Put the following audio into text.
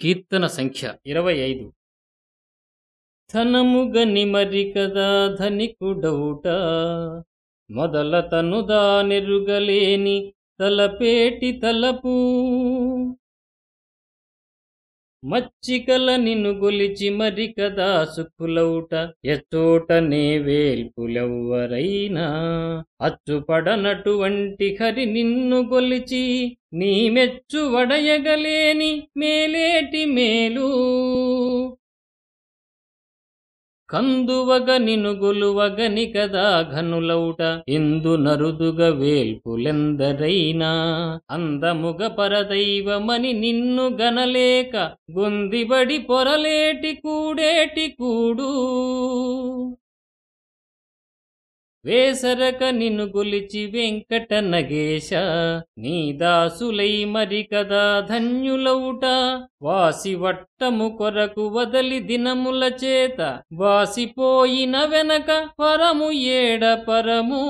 కీర్తన సంఖ్య ఇరవై ఐదు. ధనముగని మరి కదా ధనికుడౌట మొదల తను నెరుగలేని తలపేటి తలపు. మచ్చికల నిన్ను గొలిచి మరి కదా సుఖులౌట ఎచ్చోటనే వేల్పులెవ్వరైనా? అచ్చుపడనటువంటి హరి నిన్ను గొలిచి నీ మెచ్చు వడయగలేని మేలేటి మేలు. కందువగ నినుగులువగని కదా ఘనులౌట ఇందు నరుదుగ వేల్పులెందరైనా? అందముగ పరదైవమని నిన్ను గనలేక గొందిబడి పొరలేటి కూడేటి కూడు? వేసరక నిన్ను గొలిచి వెంకట నగేశ నీ దాసులై మరి కదా ధన్యులవుట. వాసి వట్టము కొరకు వదలి దినముల చేత వాసిపోయిన వెనక పరము ఏడ పరము.